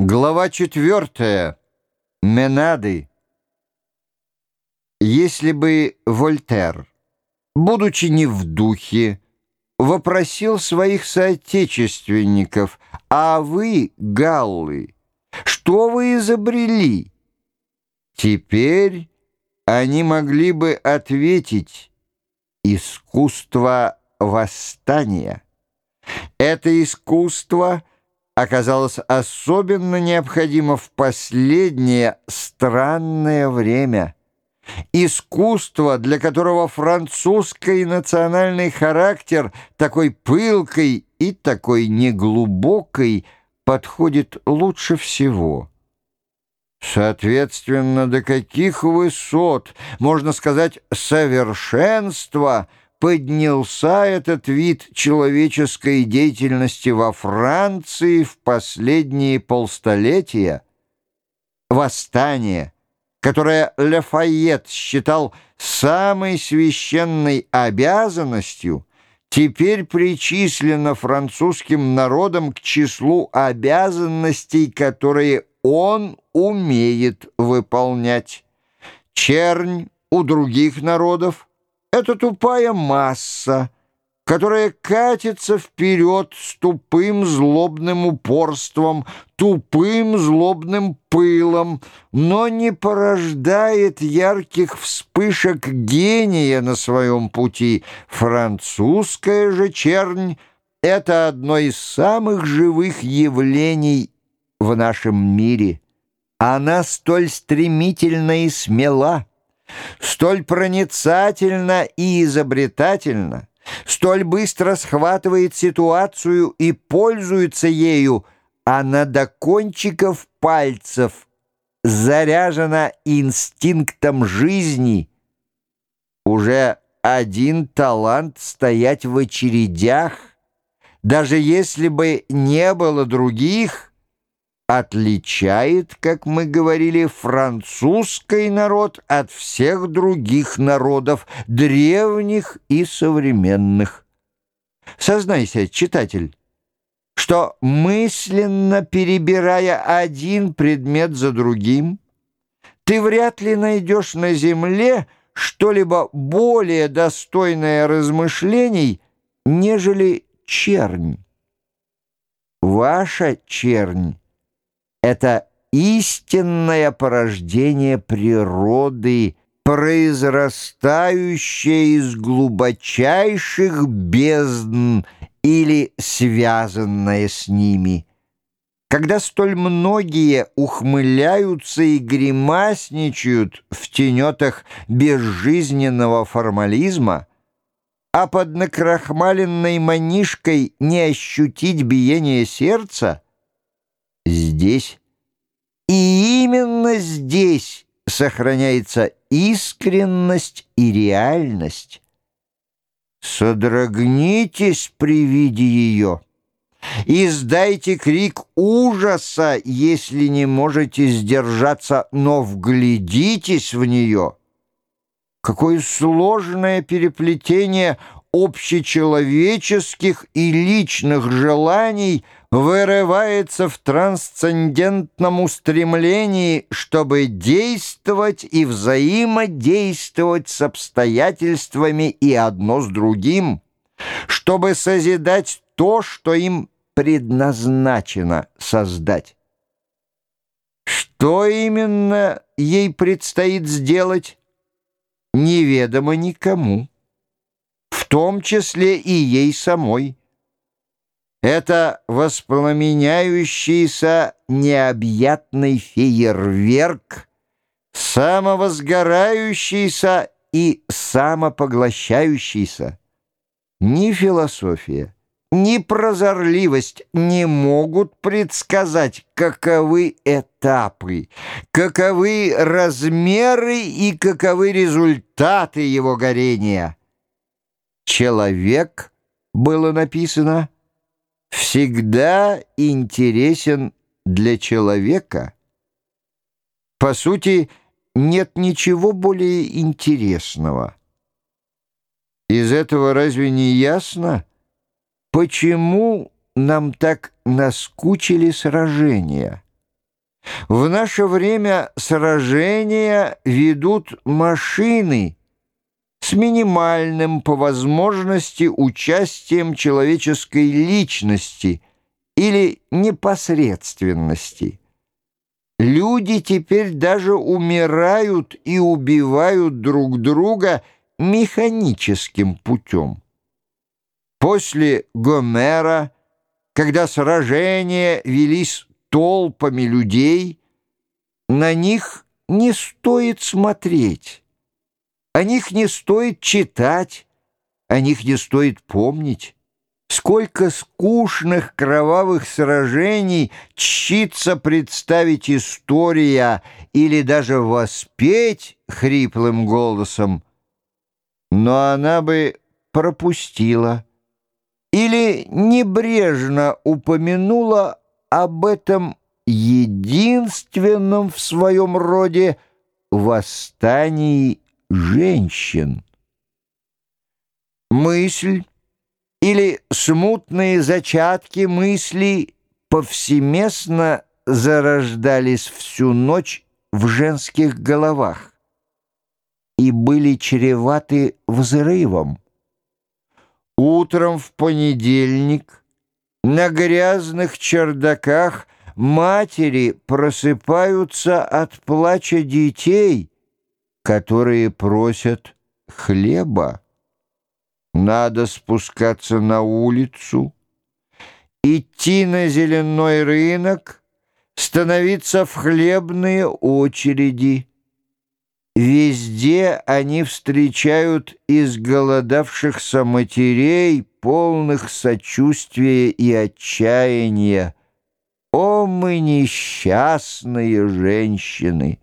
Глава четвертая. Менады. Если бы Вольтер, будучи не в духе, вопросил своих соотечественников, «А вы, галлы, что вы изобрели?» Теперь они могли бы ответить «Искусство восстания». Это искусство — оказалось особенно необходимо в последнее странное время. Искусство, для которого французский национальный характер такой пылкой и такой неглубокой подходит лучше всего. Соответственно, до каких высот, можно сказать, совершенства – поднялся этот вид человеческой деятельности во Франции в последние полстолетия. Восстание, которое Лафайет считал самой священной обязанностью, теперь причислено французским народом к числу обязанностей, которые он умеет выполнять. Чернь у других народов это тупая масса, которая катится вперед с тупым злобным упорством, тупым злобным пылом, но не порождает ярких вспышек гения на своем пути. Французская же чернь — это одно из самых живых явлений в нашем мире. Она столь стремительна и смела — столь проницательно и изобретательно, столь быстро схватывает ситуацию и пользуется ею, она до кончиков пальцев заряжена инстинктом жизни. Уже один талант стоять в очередях, даже если бы не было других — отличает, как мы говорили, французский народ от всех других народов, древних и современных. Сознайся, читатель, что мысленно перебирая один предмет за другим, ты вряд ли найдешь на земле что-либо более достойное размышлений, нежели чернь. Ваша чернь это истинное порождение природы, произрастающее из глубочайших бездн или связанное с ними. Когда столь многие ухмыляются и гримасничают в тенетах безжизненного формализма, а под накрахмаленной манишкой не ощутить биение сердца — здесь, и именно здесь сохраняется искренность и реальность. Содрогнитесь при виде ее. Издайте крик ужаса, если не можете сдержаться, но вглядитесь в нее. Какое сложное переплетение общечеловеческих и личных желаний вырывается в трансцендентном устремлении, чтобы действовать и взаимодействовать с обстоятельствами и одно с другим, чтобы созидать то, что им предназначено создать. Что именно ей предстоит сделать, неведомо никому том числе и ей самой. Это воспламеняющийся необъятный фейерверк, самовозгорающийся и самопоглощающийся. Ни философия, ни прозорливость не могут предсказать, каковы этапы, каковы размеры и каковы результаты его горения. «Человек» было написано, всегда интересен для человека. По сути, нет ничего более интересного. Из этого разве не ясно, почему нам так наскучили сражения? В наше время сражения ведут машины с минимальным по возможности участием человеческой личности или непосредственности. Люди теперь даже умирают и убивают друг друга механическим путем. После Гомера, когда сражения велись толпами людей, на них не стоит смотреть, о них не стоит читать, о них не стоит помнить. Сколько скучных кровавых сражений чтится представить история или даже воспеть хриплым голосом, но она бы пропустила или небрежно упомянула об этом единственном в своем роде восстании женщин. Мысль или смутные зачатки мыслей повсеместно зарождались всю ночь в женских головах и были чреваты взрывом. Утром в понедельник на грязных чердаках матери просыпаются от плача детей, которые просят хлеба. Надо спускаться на улицу, идти на зеленой рынок, становиться в хлебные очереди. Везде они встречают изголодавшихся матерей, полных сочувствия и отчаяния. О, мы несчастные женщины!